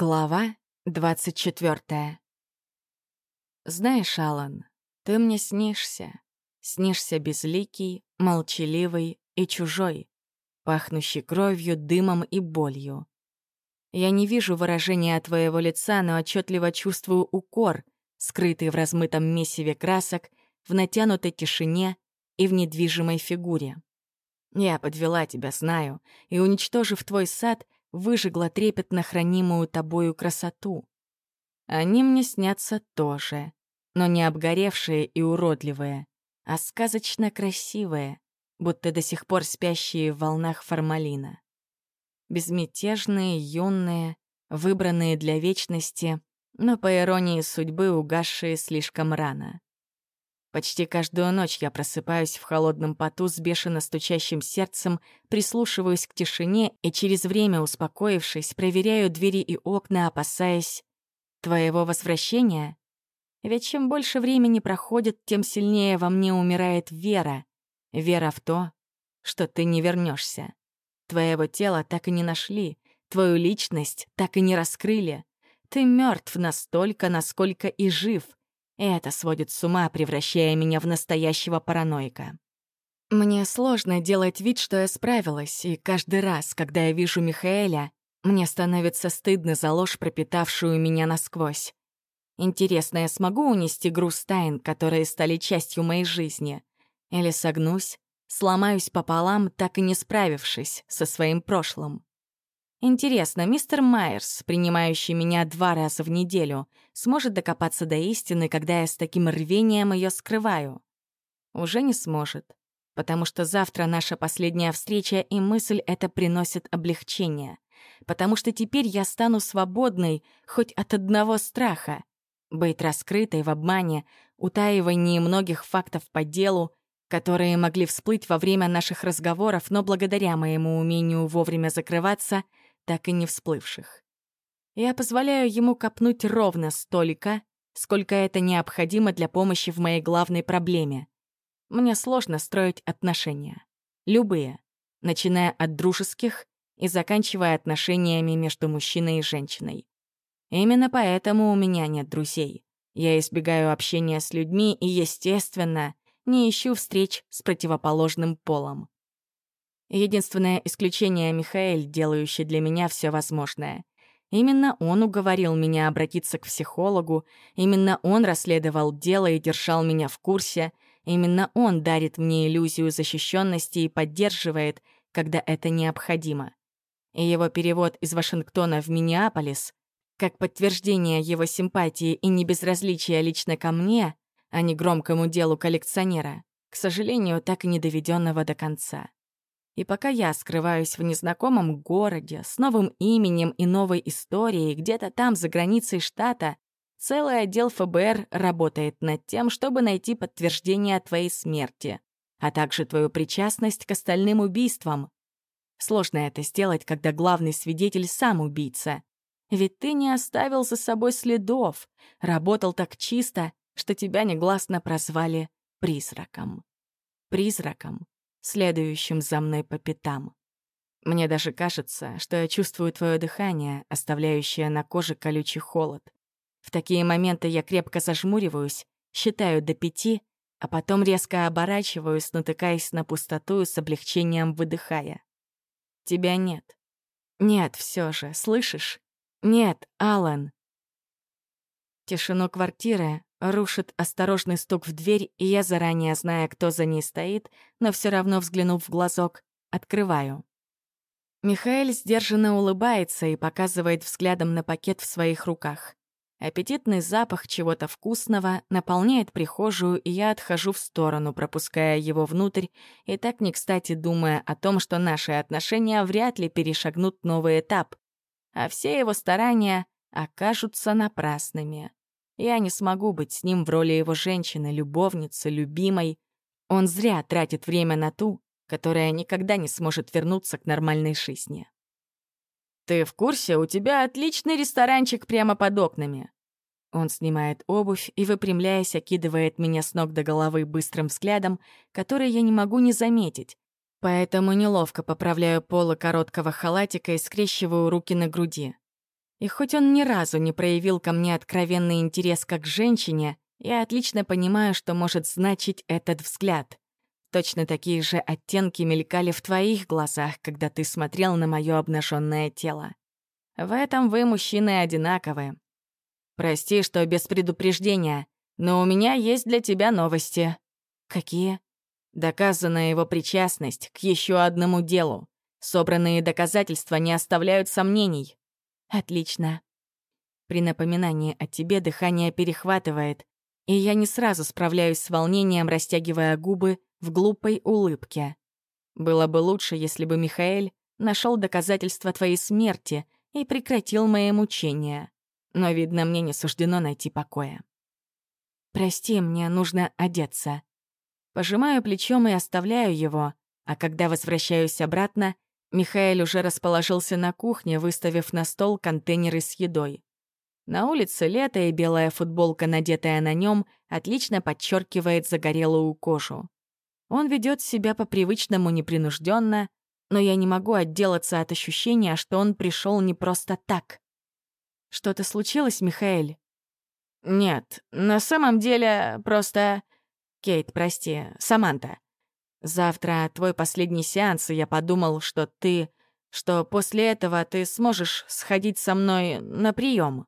Глава 24 Знаешь, Алан, ты мне снишься. Снишься безликий, молчаливый и чужой, пахнущий кровью, дымом и болью. Я не вижу выражения твоего лица, но отчетливо чувствую укор, скрытый в размытом месиве красок, в натянутой тишине и в недвижимой фигуре. Я подвела тебя, знаю, и, уничтожив твой сад, выжгла трепетно хранимую тобою красоту. Они мне снятся тоже, но не обгоревшие и уродливые, а сказочно красивые, будто до сих пор спящие в волнах формалина. Безмятежные, юные, выбранные для вечности, но, по иронии судьбы, угасшие слишком рано. Почти каждую ночь я просыпаюсь в холодном поту с бешено стучащим сердцем, прислушиваюсь к тишине и через время, успокоившись, проверяю двери и окна, опасаясь твоего возвращения. Ведь чем больше времени проходит, тем сильнее во мне умирает вера. Вера в то, что ты не вернешься. Твоего тела так и не нашли, твою личность так и не раскрыли. Ты мертв настолько, насколько и жив — это сводит с ума, превращая меня в настоящего параноика. Мне сложно делать вид, что я справилась, и каждый раз, когда я вижу Михаэля, мне становится стыдно за ложь, пропитавшую меня насквозь. Интересно, я смогу унести груз тайн, которые стали частью моей жизни? Или согнусь, сломаюсь пополам, так и не справившись со своим прошлым? Интересно, мистер Майерс, принимающий меня два раза в неделю, сможет докопаться до истины, когда я с таким рвением ее скрываю? Уже не сможет, потому что завтра наша последняя встреча, и мысль эта приносит облегчение. Потому что теперь я стану свободной хоть от одного страха. Быть раскрытой в обмане, утаивании многих фактов по делу, которые могли всплыть во время наших разговоров, но благодаря моему умению вовремя закрываться — так и не всплывших. Я позволяю ему копнуть ровно столько, сколько это необходимо для помощи в моей главной проблеме. Мне сложно строить отношения. Любые, начиная от дружеских и заканчивая отношениями между мужчиной и женщиной. Именно поэтому у меня нет друзей. Я избегаю общения с людьми и, естественно, не ищу встреч с противоположным полом. Единственное исключение — Михаэль, делающий для меня все возможное. Именно он уговорил меня обратиться к психологу, именно он расследовал дело и держал меня в курсе, именно он дарит мне иллюзию защищенности и поддерживает, когда это необходимо. И его перевод из Вашингтона в Миннеаполис, как подтверждение его симпатии и небезразличия лично ко мне, а не громкому делу коллекционера, к сожалению, так и не доведенного до конца. И пока я скрываюсь в незнакомом городе с новым именем и новой историей где-то там, за границей штата, целый отдел ФБР работает над тем, чтобы найти подтверждение твоей смерти, а также твою причастность к остальным убийствам. Сложно это сделать, когда главный свидетель сам убийца. Ведь ты не оставил за собой следов, работал так чисто, что тебя негласно прозвали призраком. Призраком, следующим за мной по пятам. Мне даже кажется, что я чувствую твое дыхание, оставляющее на коже колючий холод. В такие моменты я крепко зажмуриваюсь, считаю до пяти, а потом резко оборачиваюсь, натыкаясь на пустоту и с облегчением выдыхая. Тебя нет. Нет, все же, слышишь? Нет, Алан. Тишину квартиры Рушит осторожный стук в дверь, и я, заранее зная, кто за ней стоит, но все равно взглянув в глазок, открываю. Михаэль сдержанно улыбается и показывает взглядом на пакет в своих руках. Аппетитный запах чего-то вкусного наполняет прихожую, и я отхожу в сторону, пропуская его внутрь, и так не кстати думая о том, что наши отношения вряд ли перешагнут новый этап, а все его старания окажутся напрасными. Я не смогу быть с ним в роли его женщины, любовницы, любимой. Он зря тратит время на ту, которая никогда не сможет вернуться к нормальной жизни. «Ты в курсе? У тебя отличный ресторанчик прямо под окнами». Он снимает обувь и, выпрямляясь, окидывает меня с ног до головы быстрым взглядом, который я не могу не заметить, поэтому неловко поправляю полы короткого халатика и скрещиваю руки на груди. И хоть он ни разу не проявил ко мне откровенный интерес как к женщине, я отлично понимаю, что может значить этот взгляд. Точно такие же оттенки мелькали в твоих глазах, когда ты смотрел на мое обнаженное тело. В этом вы, мужчины, одинаковы. Прости, что без предупреждения, но у меня есть для тебя новости. Какие? Доказана его причастность к еще одному делу. Собранные доказательства не оставляют сомнений. Отлично. При напоминании о тебе дыхание перехватывает, и я не сразу справляюсь с волнением, растягивая губы в глупой улыбке. Было бы лучше, если бы Михаэль нашел доказательства твоей смерти и прекратил мои мучения. Но, видно, мне не суждено найти покоя. Прости, мне нужно одеться. Пожимаю плечом и оставляю его, а когда возвращаюсь обратно, Михаил уже расположился на кухне, выставив на стол контейнеры с едой. На улице лето, и белая футболка, надетая на нем, отлично подчеркивает загорелую кожу. Он ведет себя по-привычному непринужденно, но я не могу отделаться от ощущения, что он пришел не просто так. Что-то случилось, Михаил? Нет, на самом деле просто... Кейт, прости, Саманта. Завтра твой последний сеанс, и я подумал, что ты... что после этого ты сможешь сходить со мной на прием.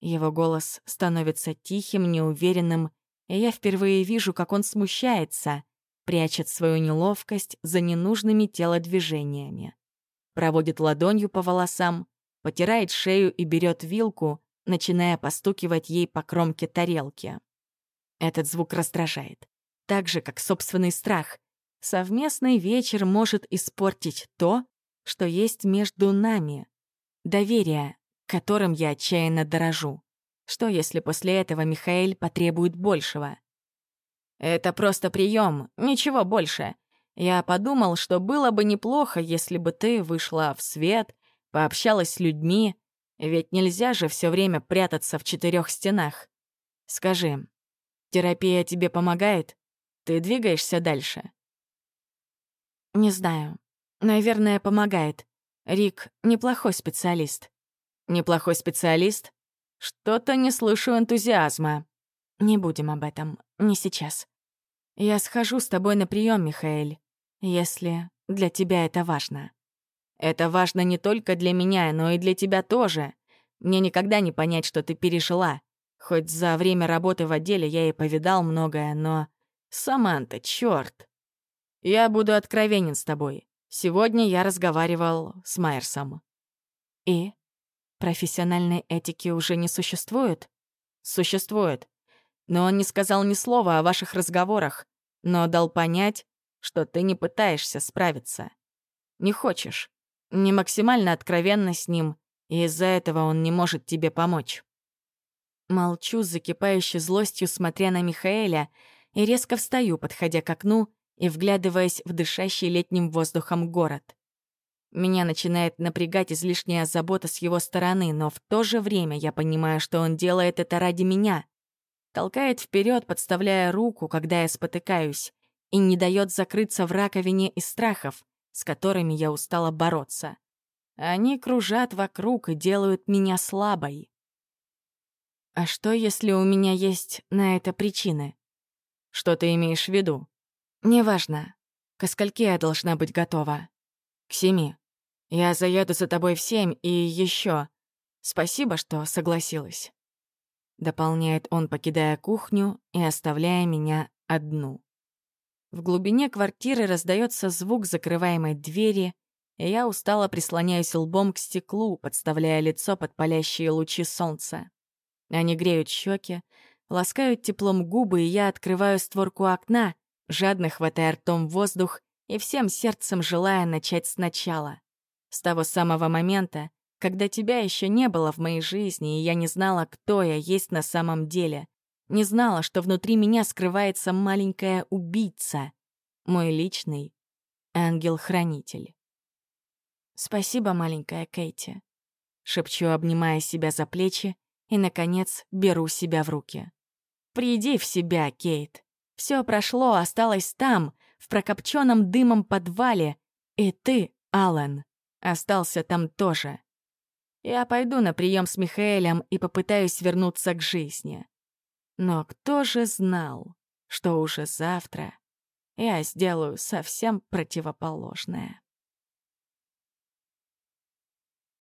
Его голос становится тихим, неуверенным, и я впервые вижу, как он смущается, прячет свою неловкость за ненужными телодвижениями. Проводит ладонью по волосам, потирает шею и берет вилку, начиная постукивать ей по кромке тарелки. Этот звук раздражает. Так же, как собственный страх. Совместный вечер может испортить то, что есть между нами. Доверие, которым я отчаянно дорожу. Что, если после этого Михаил потребует большего? Это просто прием, ничего больше. Я подумал, что было бы неплохо, если бы ты вышла в свет, пообщалась с людьми, ведь нельзя же все время прятаться в четырех стенах. Скажи, Терапия тебе помогает? Ты двигаешься дальше? Не знаю. Наверное, помогает. Рик — неплохой специалист. Неплохой специалист? Что-то не слышу энтузиазма. Не будем об этом. Не сейчас. Я схожу с тобой на прием, Михаэль, если для тебя это важно. Это важно не только для меня, но и для тебя тоже. Мне никогда не понять, что ты пережила. Хоть за время работы в отделе я и повидал многое, но... Саманта, чёрт! Я буду откровенен с тобой. Сегодня я разговаривал с Майерсом. И? Профессиональной этики уже не существует? Существует. Но он не сказал ни слова о ваших разговорах, но дал понять, что ты не пытаешься справиться. Не хочешь. Не максимально откровенно с ним, и из-за этого он не может тебе помочь. Молчу закипающей злостью, смотря на Михаэля, и резко встаю, подходя к окну и вглядываясь в дышащий летним воздухом город. Меня начинает напрягать излишняя забота с его стороны, но в то же время я понимаю, что он делает это ради меня. Толкает вперед, подставляя руку, когда я спотыкаюсь, и не дает закрыться в раковине из страхов, с которыми я устала бороться. Они кружат вокруг и делают меня слабой. А что, если у меня есть на это причины? Что ты имеешь в виду? Неважно. Ко скольки я должна быть готова? К семи. Я заеду за тобой в семь и еще. Спасибо, что согласилась. Дополняет он, покидая кухню и оставляя меня одну. В глубине квартиры раздается звук закрываемой двери, и я устало прислоняюсь лбом к стеклу, подставляя лицо под палящие лучи солнца. Они греют щеки, ласкают теплом губы, и я открываю створку окна, жадно хватая ртом воздух и всем сердцем желая начать сначала. С того самого момента, когда тебя еще не было в моей жизни, и я не знала, кто я есть на самом деле. Не знала, что внутри меня скрывается маленькая убийца, мой личный ангел-хранитель. «Спасибо, маленькая Кейти», — шепчу, обнимая себя за плечи и, наконец, беру себя в руки. «Приди в себя, Кейт. Все прошло, осталось там, в прокопченном дымом подвале, и ты, Аллен, остался там тоже. Я пойду на прием с Михаэлем и попытаюсь вернуться к жизни. Но кто же знал, что уже завтра я сделаю совсем противоположное?